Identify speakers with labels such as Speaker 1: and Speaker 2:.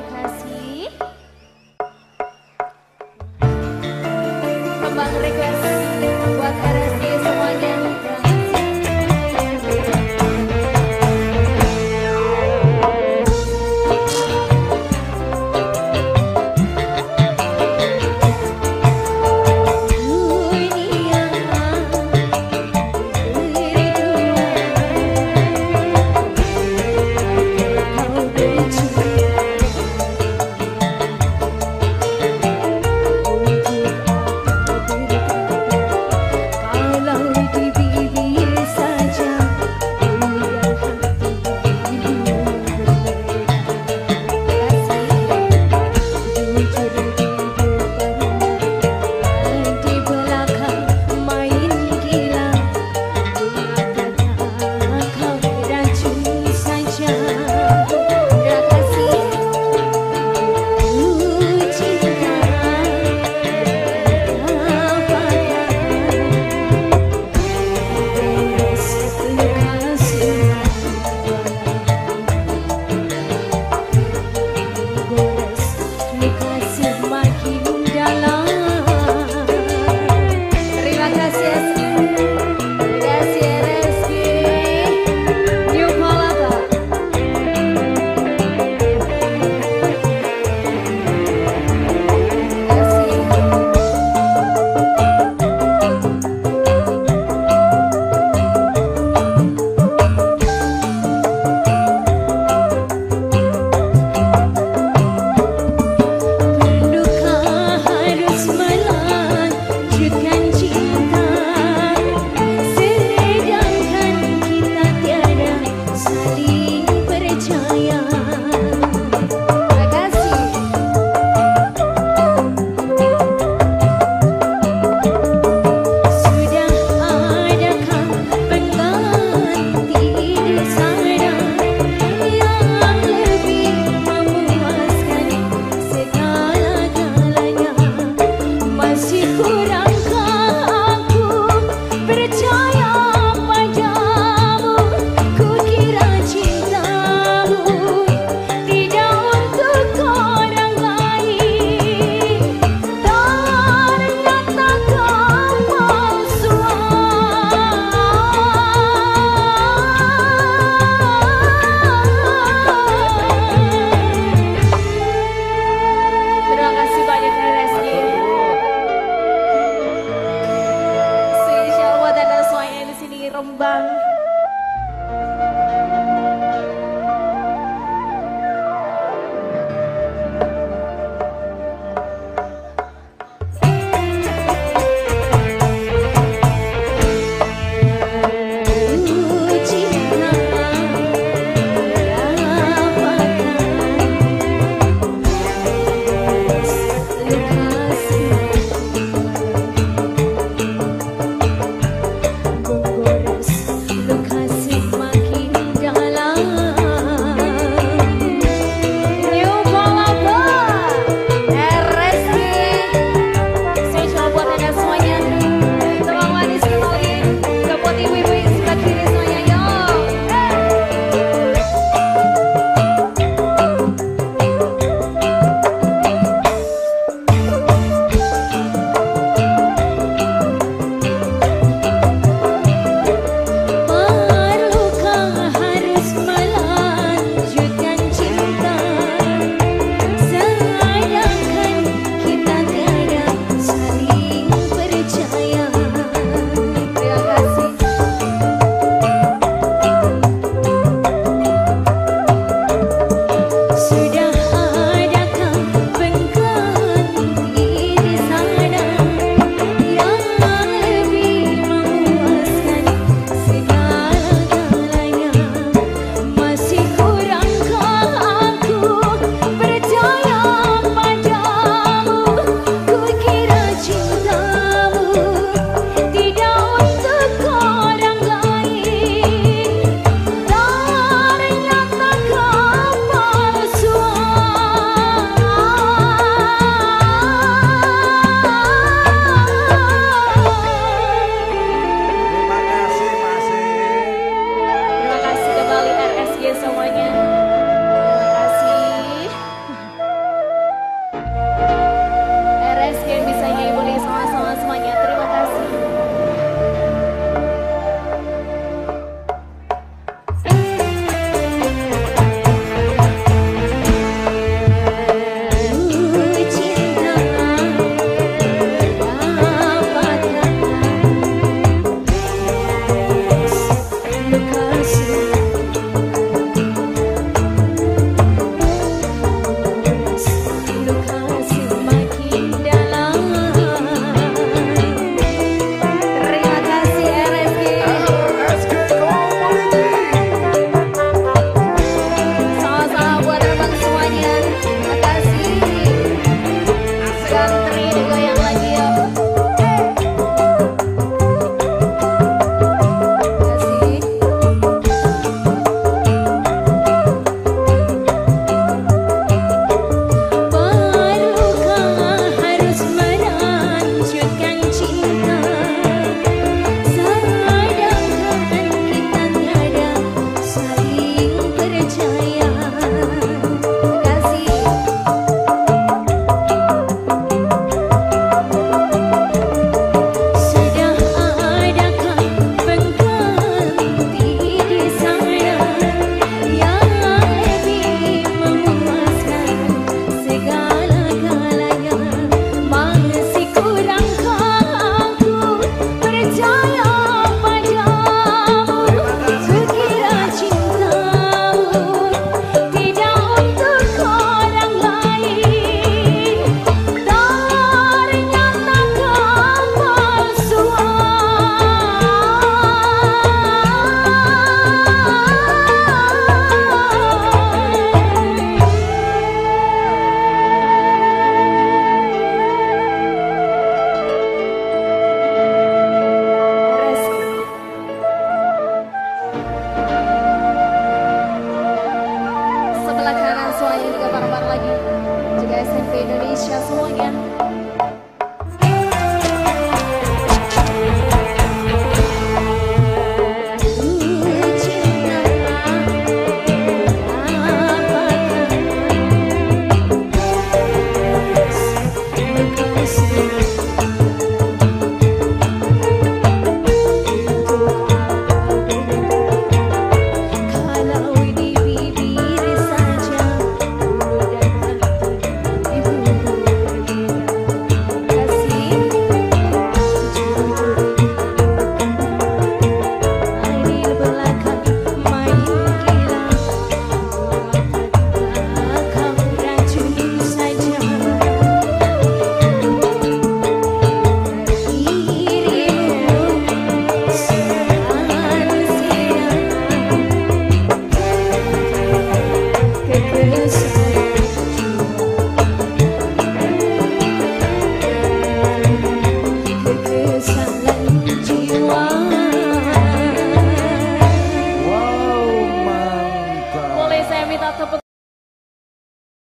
Speaker 1: podcast. bang